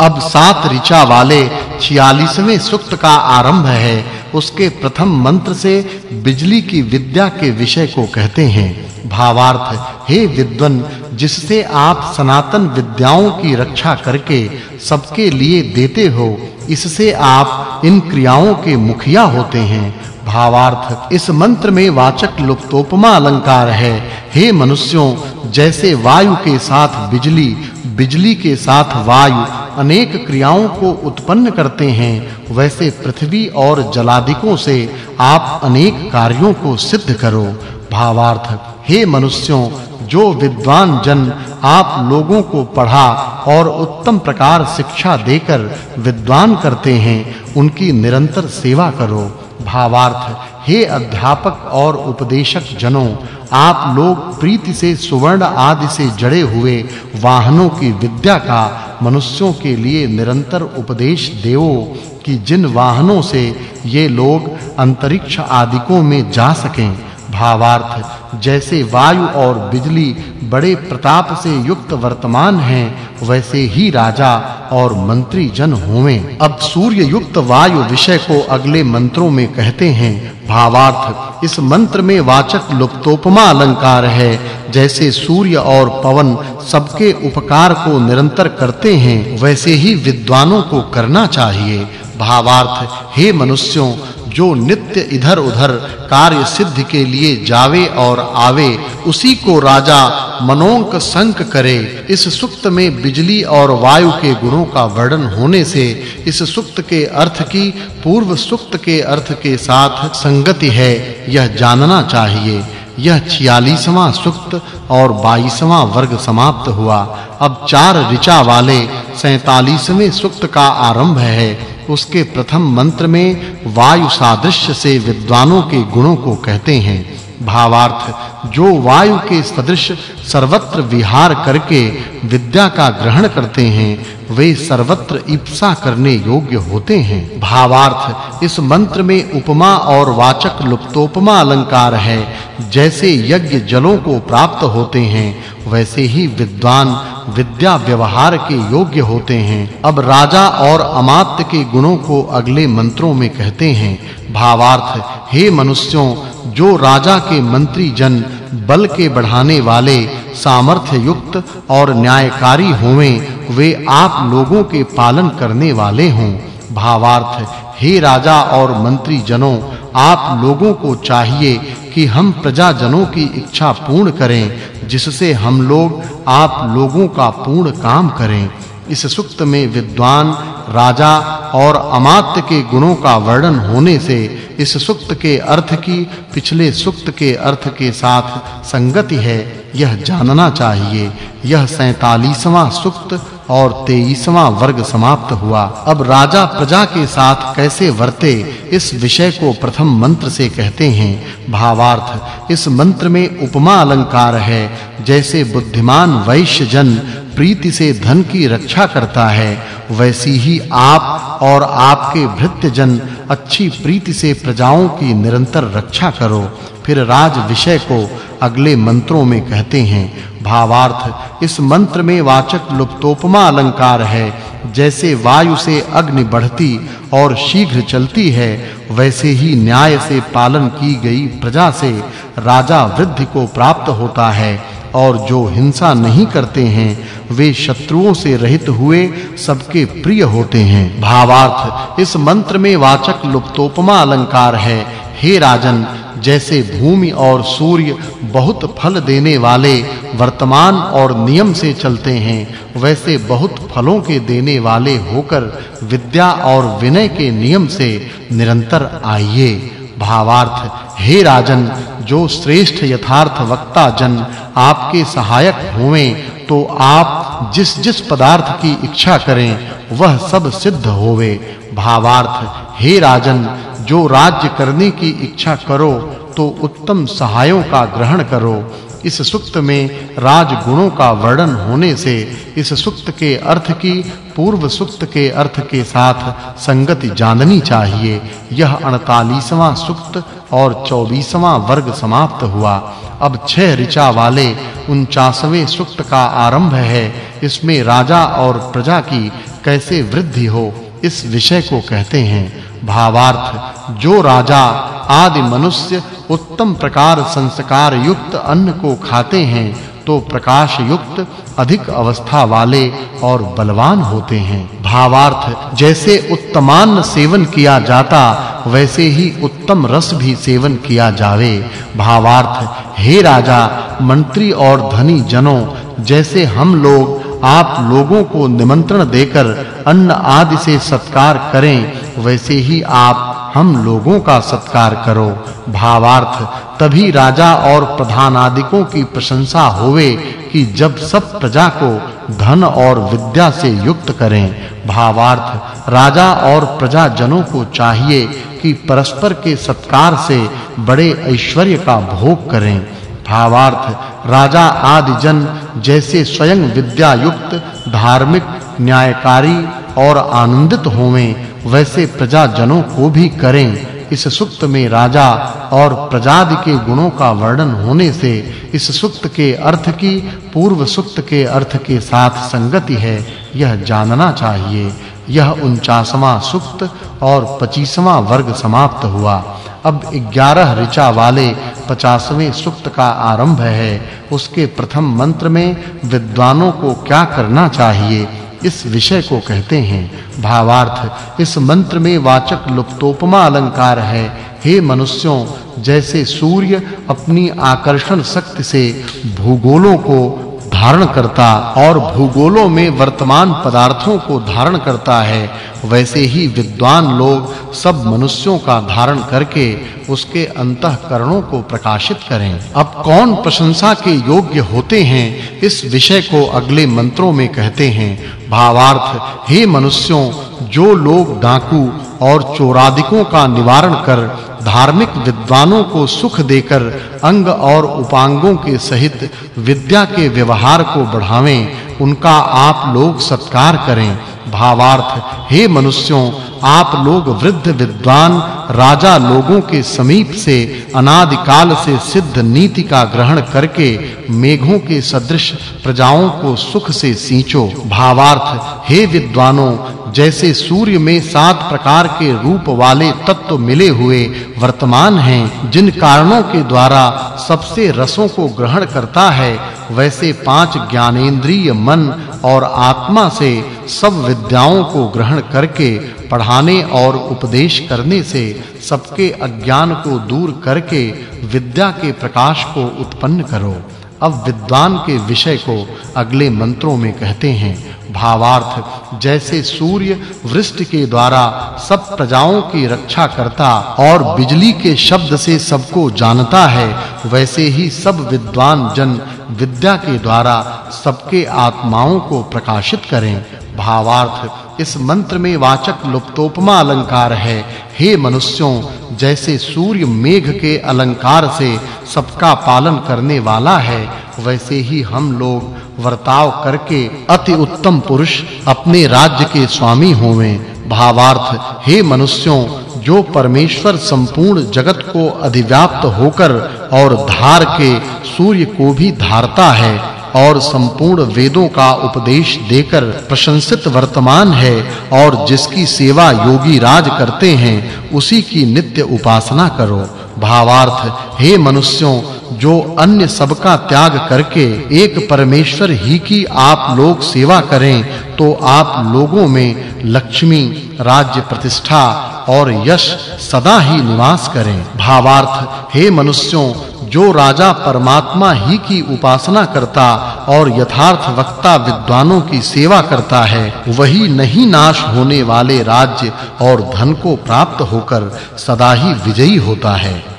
अब सात ऋचा वाले 46वें सूक्त का आरंभ है। उसके प्रथम मंत्र से बिजली की विद्या के विषय को कहते हैं। भावार्थ, हे विद्वन, जिससे आप सनातन विद्याओं की रक्षा करके सबके लिए देते हो, इससे आप इन क्रियाओं के मुखिया होते हैं। भावार्थ, इस मंत्र में वाचक् लुप्तोपमा अलंकार है। हे मनुष्यों, जैसे वायु के साथ बिजली बिजली के साथ वायु अनेक क्रियाओं को उत्पन्न करते हैं, वैसे पृथ्वी और जलादिकों से आप अनेक कार्यों को सिद्ध करो। भावार्थ हे मनुष्यों, जो विद्वान जन, आप लोगों को पढ़ा और उत्तम प्रकार शिक्षा देकर विद्वान करते हैं, उनकी निरंतर सेवा करो। भावार्थ। हे अध्यापक और उपदेशक जनों, आप लोग प्रीति से, सुवर्ण आदि से जड़े हुए वाहनों की विद्या का, मनुष्यों के लिए निरंतर उपदेश देओ कि जिन वाहनों से ये लोग अंतरिक्ष आदिकों में जा सकें भावार्थ, जैसे वायु और बिजली बड़े प्रताप से युक्त वर्तमान हैं, वैसे ही राजा और मंत्री जन होवें अब सूर्य युक्त वायु विषय को अगले मंत्रों में कहते हैं, भावार्थ, इस मंत्र में वाचक् लुप्तोपमा अलंकार है, जैसे सूर्य और पवन सबके उपकार को निरंतर करते हैं, वैसे ही विद्वानों को करना चाहिए। भावार्थ, हे मनुष्यों जो नित्य इधर-उधर कार्य सिद्ध के लिए जावे और आवे, उसी को राजा मनोंक संक करे। इस सुक्त में बिजली और वायु के गुणों का वर्णन होने से इस सुक्त के अर्थ की, पूर्व सुक्त के अर्थ के साथ संगति है, यह जानना चाहिए। यह 46वां सुक्त और 22वां वर्ग समाप्त हुआ। अब चार ऋचा वाले 47वें सुक्त का आरंभ है। उसके प्रथम मंत्र में वायु सादृश्य से विद्वानों के गुणों को कहते हैं। भावार्थ, जो वायु के सदृश सर्वत्र विहार करके विद्या का ग्रहण करते हैं, वे सर्वत्र इप्सा करने योग्य होते हैं। भावार्थ, इस मंत्र में उपमा और वाचक् लुप्तोपमा अलंकार है। जैसे यज्ञ जलों को प्राप्त होते हैं, वैसे ही विद्वान विद्या व्यवहार के योग्य होते हैं। अब राजा और अमात्य के गुणों को अगले मंत्रों में कहते हैं, भावार्थ, हे मनुष्यों, जो राजा के मंत्री जन बल के बढ़ाने वाले सामर्थ्य युक्त और न्यायकारी होवें, वे आप लोगों के पालन करने वाले हों। भावार्थ, हे राजा और मंत्री जनों आप लोगों को चाहिए कि हम प्रजाजनों की इच्छा पूर्ण करें, जिससे हम लोग आप लोगों का पूर्ण काम करें। इस सुक्त में विद्वान, राजा और अमात्य के गुणों का वर्णन होने से इस सुक्त के अर्थ की, पिछले सुक्त के अर्थ के साथ संगति है। यह जानना चाहिए। यह 47वां सुक्त और 23वां वर्ग समाप्त हुआ। अब राजा प्रजा के साथ कैसे वर्ते, इस विषय को प्रथम मंत्र से कहते हैं, भावार्थ। इस मंत्र में उपमा अलंकार है, जैसे बुद्धिमान वैश्य जन प्रीति से धन की रक्षा करता है, वैसी ही आप और आपके भृत्य जन अच्छी प्रीति से प्रजाओं की निरंतर रक्षा करो। फिर राज विषय को अगले मंत्रों में कहते हैं, भावार्थ, इस मंत्र में वाचक् लुप्तोपमा अलंकार है, जैसे वायु से अग्नि बढ़ती और शीघ्र चलती है, वैसे ही न्याय से पालन की गई प्रजा से राजा वृद्धि को प्राप्त होता है, और जो हिंसा नहीं करते हैं वे शत्रुओं से रहित हुए सबके प्रिय होते हैं। भावार्थ, इस मंत्र में वाचक् लुप्तोपमा अलंकार है। हे राजन, जैसे भूमि और सूर्य बहुत फल देने वाले वर्तमान और नियम से चलते हैं, वैसे बहुत फलों के देने वाले होकर विद्या और विनय के नियम से निरंतर आइए। भावार्थ, हे राजन, जो श्रेष्ठ यथार्थ वक्ता जन, आपके सहायक होवें तो आप जिस जिस पदार्थ की इच्छा करें, वह सब सिद्ध होवे। भावार्थ, हे राजन, जो राज्य करने की इच्छा करो तो उत्तम सहायों का ग्रहण करो। इस सुक्त में राज गुणों का वर्णन होने से इस सुक्त के अर्थ की, पूर्व सुक्त के अर्थ के साथ संगति जाननी चाहिए। यह 48वां सुक्त और 24वां वर्ग समाप्त हुआ। अब छह ऋचा वाले 49वें सुक्त का आरंभ है। इसमें राजा और प्रजा की कैसे वृद्धि हो, इस विषय को कहते हैं। भावार्थ, जो राजा आदि मनुष्य उत्तम प्रकार संस्कार युक्त अन्न को खाते हैं तो प्रकाश युक्त अधिक अवस्था वाले और बलवान होते हैं। भावार्थ, जैसे उत्तमान सेवन किया जाता, वैसे ही उत्तम रस भी सेवन किया जावे। भावार्थ, हे राजा, मंत्री और धनी जनों, जैसे हम लोग, आप लोगों को निमंत्रण देकर अन्न आदि से सत्कार करें वैसे ही आप हम लोगों का सत्कार करो। भावार्थ, तभी राजा और प्रधान आदिकों की प्रशंसा होवे कि जब सब प्रजा को धन और विद्या से युक्त करें, भावार्थ, राजा और प्रजा जनों को चाहिए कि परस्पर के सत्कार से बड़े ऐश्वर्य का भोग करें। भावार्थ, राजा आदि जन जैसे स्वयं विद्या युक्त धार्मिक, न्यायकारी और आनंदित होवें वैसे प्रजा जनों को भी करें। इस सुक्त में राजा और प्रजादि के गुणों का वर्णन होने से इस सुक्त के अर्थ की, पूर्व सुक्त के अर्थ के साथ संगति है। यह जानना चाहिए। यह 49वां सुक्त और 25वां वर्ग समाप्त हुआ। अब 11 ऋचा वाले 50वें सुक्त का आरंभ है। उसके प्रथम मंत्र में, विद्वानों को क्या करना चाहिए? इस विषय को कहते हैं, भावार्थ, इस मंत्र में वाचक् लुप्तोपमा अलंकार है। हे मनुष्यों, जैसे सूर्य अपनी आकर्षण शक्ति से भूगोलों को धारण करता और भूगोलों में वर्तमान पदार्थों को धारण करता है, वैसे ही विद्वान लोग सब मनुष्यों का धारण करके उसके अंतःकरणों को प्रकाशित करें। अब कौन प्रशंसा के योग्य होते हैं, इस विषय को अगले मंत्रों में कहते हैं। भावार्थ, हे मनुष्यों, जो लोग डाकू और चोरादिकों का निवारण कर धार्मिक विद्वानों को सुख देकर अंग और उपांगों के सहित विद्या के व्यवहार को बढ़ावें, उनका आप लोग सत्कार करें। भावार्थ, हे मनुष्यों, आप लोग वृद्ध विद्वान, राजा लोगों के समीप से अनादि काल से सिद्ध नीति का ग्रहण करके मेघों के सदृश प्रजाओं को सुख से सींचो। भावार्थ, हे विद्वानों जैसे सूर्य में सात प्रकार के रूप वाले तत्व मिले हुए वर्तमान हैं, जिन कारणों के द्वारा सबसे रसों को ग्रहण करता है, वैसे पाँच ज्ञानेंद्रिय मन और आत्मा से सब विद्याओं को ग्रहण करके, पढ़ाने और उपदेश करने से सबके अज्ञान को दूर करके विद्या के प्रकाश को उत्पन्न करो। अब विद्वान के विषय को अगले मंत्रों में कहते हैं। भावार्थ, जैसे सूर्य वृष्टि के द्वारा सब प्रजाओं की रक्षा करता और बिजली के शब्द से सबको जानता है, वैसे ही सब विद्वान जन विद्या के द्वारा सबके आत्माओं को प्रकाशित करें। भावार्थ, इस मंत्र में वाचक् लुप्तोपमा अलंकार है। हे मनुष्यों, जैसे सूर्य मेघ के अलंकार से सबका पालन करने वाला है, वैसे ही हम लोग वर्ताव करके अति उत्तम पुरुष अपने राज्य के स्वामी होवें। भावार्थ, हे मनुष्यों, जो परमेश्वर संपूर्ण जगत को अधिव्याप्त होकर और धार के सूर्य को भी धारता है और संपूर्ण वेदों का उपदेश देकर प्रशंसित वर्तमान है और जिसकी सेवा योगी राज करते हैं, उसी की नित्य उपासना करो। भावार्थ, हे मनुष्यों, जो अन्य सबका त्याग करके एक परमेश्वर ही की आप लोग सेवा करें तो आप लोगों में लक्ष्मी, राज्य प्रतिष्ठा और यश सदा ही निवास करें। भावार्थ, हे मनुष्यों, जो राजा परमात्मा ही की उपासना करता और यथार्थ वक्ता विद्वानों की सेवा करता है, वही नहीं नाश होने वाले राज्य और धन को प्राप्त होकर सदा ही विजयी होता है।